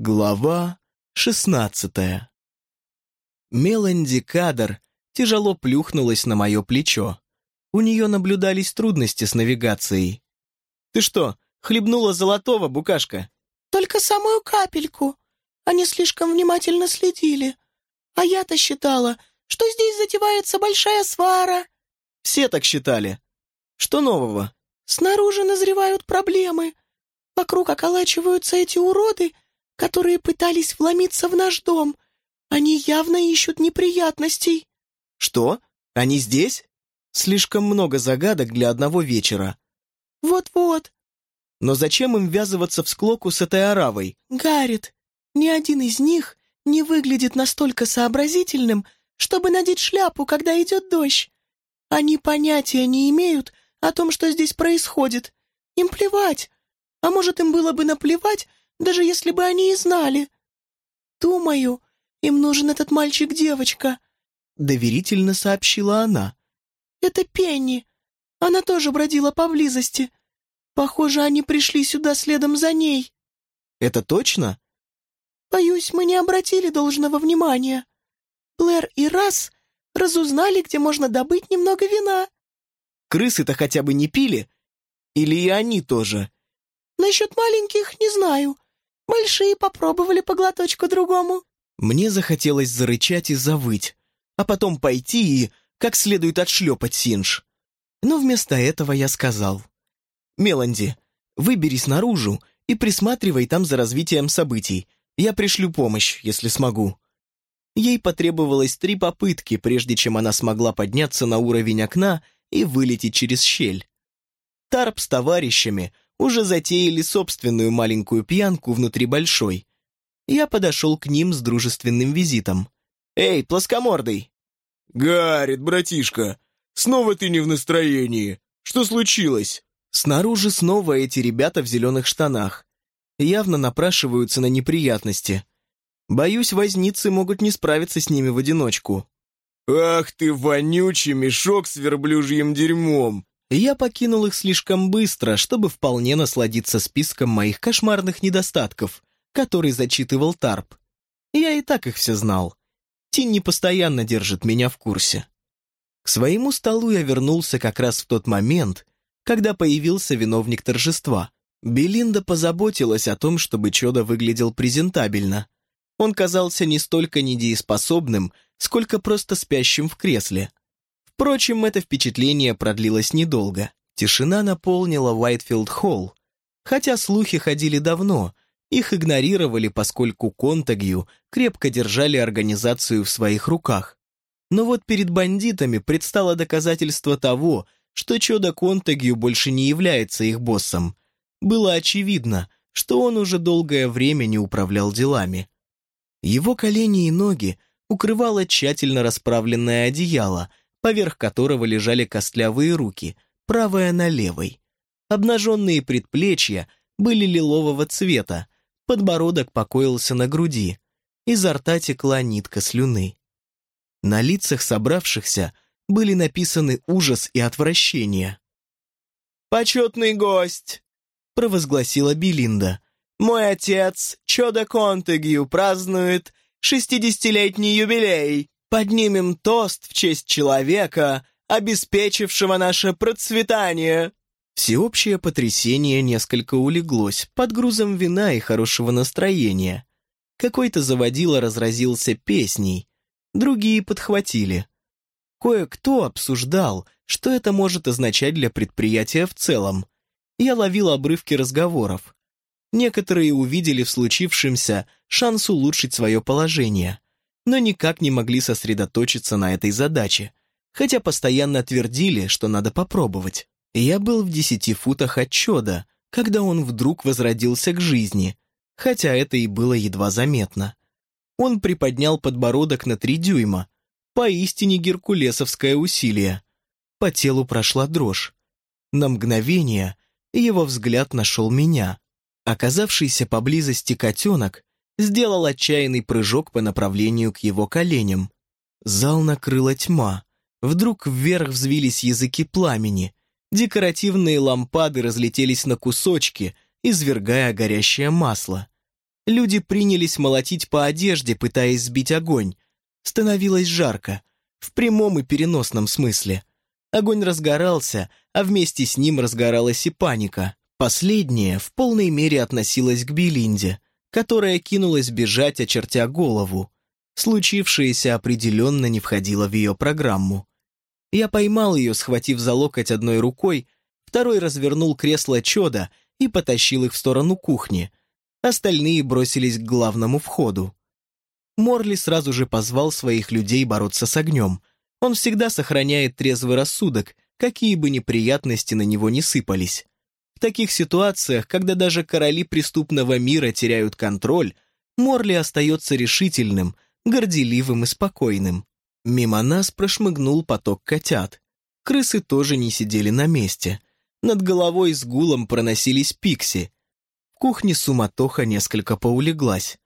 Глава шестнадцатая Меланди Кадр тяжело плюхнулась на мое плечо. У нее наблюдались трудности с навигацией. «Ты что, хлебнула золотого, букашка?» «Только самую капельку. Они слишком внимательно следили. А я-то считала, что здесь затевается большая свара». «Все так считали. Что нового?» «Снаружи назревают проблемы. Вокруг околачиваются эти уроды, которые пытались вломиться в наш дом. Они явно ищут неприятностей». «Что? Они здесь?» Слишком много загадок для одного вечера. «Вот-вот». Но зачем им ввязываться в склоку с этой оравой? «Гаррит, ни один из них не выглядит настолько сообразительным, чтобы надеть шляпу, когда идет дождь. Они понятия не имеют о том, что здесь происходит. Им плевать. А может, им было бы наплевать, даже если бы они и знали. Думаю, им нужен этот мальчик-девочка», — доверительно сообщила она. «Это Пенни. Она тоже бродила поблизости. Похоже, они пришли сюда следом за ней». «Это точно?» «Боюсь, мы не обратили должного внимания. Блэр и Расс разузнали, где можно добыть немного вина». «Крысы-то хотя бы не пили? Или и они тоже?» «Насчет маленьких не знаю. Большие попробовали по глоточку другому». Мне захотелось зарычать и завыть, а потом пойти и как следует отшлепать Синж. Но вместо этого я сказал. «Меланди, выберись наружу и присматривай там за развитием событий. Я пришлю помощь, если смогу». Ей потребовалось три попытки, прежде чем она смогла подняться на уровень окна и вылететь через щель. Тарп с товарищами уже затеяли собственную маленькую пьянку внутри большой. Я подошел к ним с дружественным визитом. «Эй, плоскомордый!» «Гаррит, братишка, снова ты не в настроении. Что случилось?» Снаружи снова эти ребята в зеленых штанах. Явно напрашиваются на неприятности. Боюсь, возницы могут не справиться с ними в одиночку. «Ах ты, вонючий мешок с верблюжьим дерьмом!» Я покинул их слишком быстро, чтобы вполне насладиться списком моих кошмарных недостатков, который зачитывал Тарп. Я и так их все знал. Тинни постоянно держит меня в курсе. К своему столу я вернулся как раз в тот момент, когда появился виновник торжества. Белинда позаботилась о том, чтобы Чудо выглядел презентабельно. Он казался не столько недееспособным, сколько просто спящим в кресле. Впрочем, это впечатление продлилось недолго. Тишина наполнила Уайтфилд-холл. Хотя слухи ходили давно, их игнорировали, поскольку Контагью крепко держали организацию в своих руках. Но вот перед бандитами предстало доказательство того, что Чудо Контагью больше не является их боссом. Было очевидно, что он уже долгое время не управлял делами. Его колени и ноги укрывало тщательно расправленное одеяло, поверх которого лежали костлявые руки, правая на левой. Обнаженные предплечья были лилового цвета, подбородок покоился на груди, изо рта текла нитка слюны. На лицах собравшихся были написаны ужас и отвращение. «Почетный гость!» — провозгласила Белинда. «Мой отец, Чода Контегью, празднует шестидесятилетний юбилей. Поднимем тост в честь человека, обеспечившего наше процветание». Всеобщее потрясение несколько улеглось под грузом вина и хорошего настроения. Какой-то заводила разразился песней, другие подхватили. Кое-кто обсуждал, что это может означать для предприятия в целом. Я ловил обрывки разговоров. Некоторые увидели в случившемся шанс улучшить свое положение, но никак не могли сосредоточиться на этой задаче, хотя постоянно твердили, что надо попробовать. Я был в десяти футах от чуда, когда он вдруг возродился к жизни, хотя это и было едва заметно. Он приподнял подбородок на три дюйма, поистине геркулесовское усилие. По телу прошла дрожь. На мгновение его взгляд нашел меня. Оказавшийся поблизости котенок сделал отчаянный прыжок по направлению к его коленям. Зал накрыла тьма. Вдруг вверх взвились языки пламени. Декоративные лампады разлетелись на кусочки, извергая горящее масло. Люди принялись молотить по одежде, пытаясь сбить огонь. Становилось жарко, в прямом и переносном смысле. Огонь разгорался, а вместе с ним разгоралась и паника. Последняя в полной мере относилась к Белинде, которая кинулась бежать, очертя голову. Случившееся определенно не входило в ее программу. Я поймал ее, схватив за локоть одной рукой, второй развернул кресло чода и потащил их в сторону кухни. Остальные бросились к главному входу. Морли сразу же позвал своих людей бороться с огнем. Он всегда сохраняет трезвый рассудок, какие бы неприятности на него не сыпались. В таких ситуациях, когда даже короли преступного мира теряют контроль, Морли остается решительным, горделивым и спокойным. Мимо нас прошмыгнул поток котят. Крысы тоже не сидели на месте. Над головой с гулом проносились пикси. В кухне суматоха несколько поулеглась.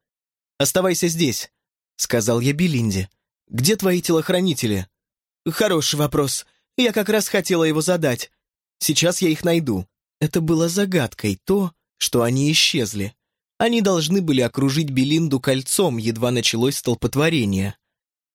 «Оставайся здесь», — сказал я Белинде. «Где твои телохранители?» «Хороший вопрос. Я как раз хотела его задать. Сейчас я их найду». Это было загадкой то, что они исчезли. Они должны были окружить Белинду кольцом, едва началось столпотворение.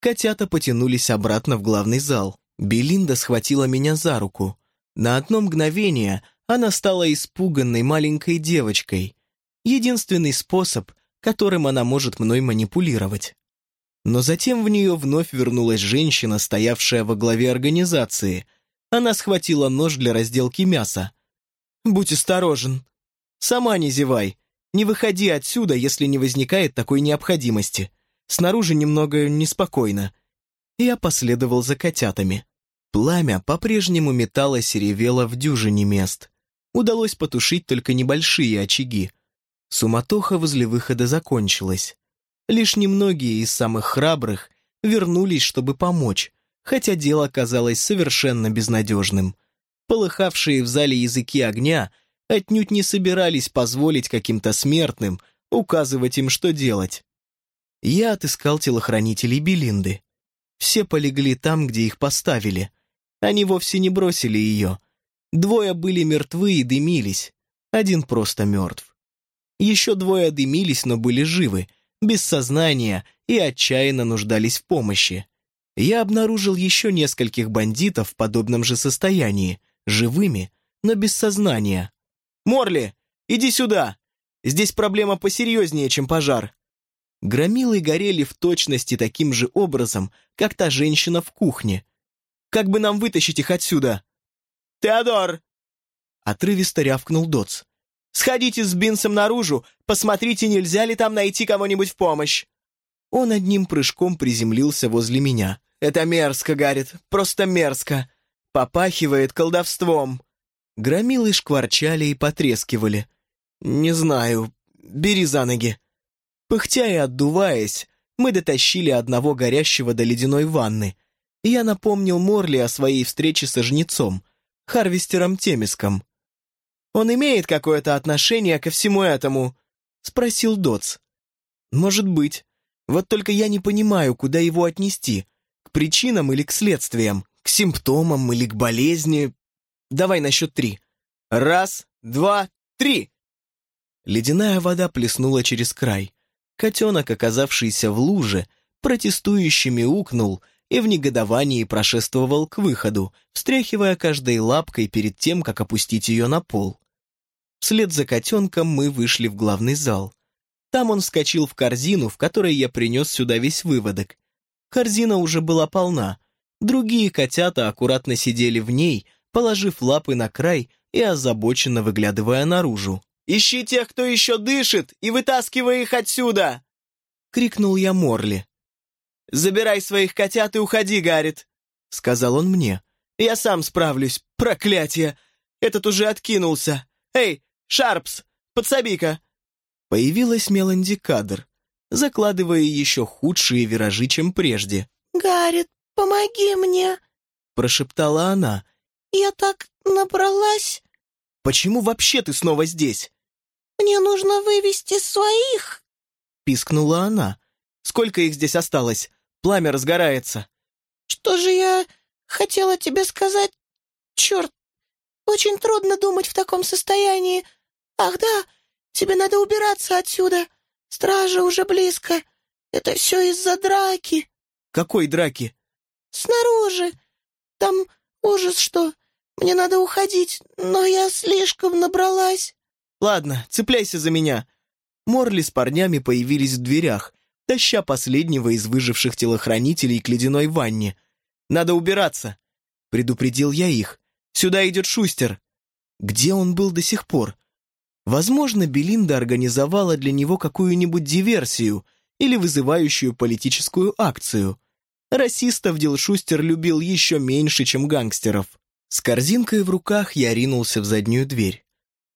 Котята потянулись обратно в главный зал. Белинда схватила меня за руку. На одно мгновение она стала испуганной маленькой девочкой. Единственный способ, которым она может мной манипулировать. Но затем в нее вновь вернулась женщина, стоявшая во главе организации. Она схватила нож для разделки мяса. Будь осторожен. Сама не зевай. Не выходи отсюда, если не возникает такой необходимости. Снаружи немного неспокойно. Я последовал за котятами. Пламя по-прежнему металось и ревело в дюжине мест. Удалось потушить только небольшие очаги. Суматоха возле выхода закончилась. Лишь немногие из самых храбрых вернулись, чтобы помочь, хотя дело казалось совершенно безнадежным полыхавшие в зале языки огня отнюдь не собирались позволить каким-то смертным указывать им, что делать. Я отыскал телохранителей Белинды. Все полегли там, где их поставили. Они вовсе не бросили ее. Двое были мертвы и дымились. Один просто мертв. Еще двое дымились, но были живы, без сознания и отчаянно нуждались в помощи. Я обнаружил еще нескольких бандитов в подобном же состоянии, живыми, но без сознания. «Морли, иди сюда! Здесь проблема посерьезнее, чем пожар!» Громилы горели в точности таким же образом, как та женщина в кухне. «Как бы нам вытащить их отсюда?» «Теодор!» Отрывисто рявкнул Доц. «Сходите с Бинсом наружу, посмотрите, нельзя ли там найти кого-нибудь в помощь!» Он одним прыжком приземлился возле меня. «Это мерзко, Гаррит, просто мерзко. Попахивает колдовством. Громилы шкварчали и потрескивали. «Не знаю. Бери за ноги». Пыхтя и отдуваясь, мы дотащили одного горящего до ледяной ванны. Я напомнил Морли о своей встрече со жнецом, Харвестером Темиском. «Он имеет какое-то отношение ко всему этому?» — спросил Доц. «Может быть. Вот только я не понимаю, куда его отнести, к причинам или к следствиям к симптомам или к болезни. Давай на счет три. Раз, два, три!» Ледяная вода плеснула через край. Котенок, оказавшийся в луже, протестующе мяукнул и в негодовании прошествовал к выходу, встряхивая каждой лапкой перед тем, как опустить ее на пол. Вслед за котенком мы вышли в главный зал. Там он вскочил в корзину, в которой я принес сюда весь выводок. Корзина уже была полна, Другие котята аккуратно сидели в ней, положив лапы на край и озабоченно выглядывая наружу. «Ищи тех, кто еще дышит, и вытаскивай их отсюда!» — крикнул я Морли. «Забирай своих котят и уходи, Гаррит!» — сказал он мне. «Я сам справлюсь, проклятие! Этот уже откинулся! Эй, Шарпс, подсоби-ка!» Появилась Меланди Кадр, закладывая еще худшие виражи, чем прежде. «Гаррит, «Помоги мне!» — прошептала она. «Я так набралась!» «Почему вообще ты снова здесь?» «Мне нужно вывести своих!» — пискнула она. «Сколько их здесь осталось? Пламя разгорается!» «Что же я хотела тебе сказать? Черт, очень трудно думать в таком состоянии. Ах да, тебе надо убираться отсюда. Стража уже близко. Это все из-за драки». «Какой драки?» «Снаружи. Там ужас что. Мне надо уходить, но я слишком набралась». «Ладно, цепляйся за меня». Морли с парнями появились в дверях, таща последнего из выживших телохранителей к ледяной ванне. «Надо убираться!» — предупредил я их. «Сюда идет Шустер!» Где он был до сих пор? Возможно, Белинда организовала для него какую-нибудь диверсию или вызывающую политическую акцию. Расистов Дил Шустер любил еще меньше, чем гангстеров. С корзинкой в руках я ринулся в заднюю дверь.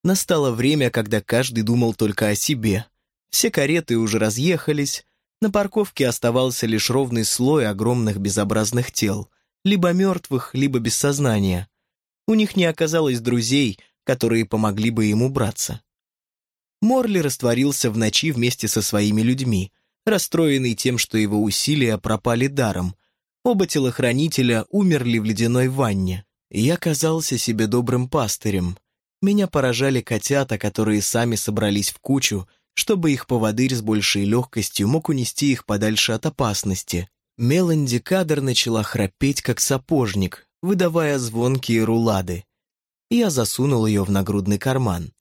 Настало время, когда каждый думал только о себе. Все кареты уже разъехались, на парковке оставался лишь ровный слой огромных безобразных тел, либо мертвых, либо без сознания. У них не оказалось друзей, которые помогли бы ему браться. Морли растворился в ночи вместе со своими людьми, расстроенный тем, что его усилия пропали даром. Оба телохранителя умерли в ледяной ванне. Я казался себе добрым пастырем. Меня поражали котята, которые сами собрались в кучу, чтобы их поводырь с большей легкостью мог унести их подальше от опасности. Меланди Кадр начала храпеть, как сапожник, выдавая звонкие рулады. Я засунул ее в нагрудный карман.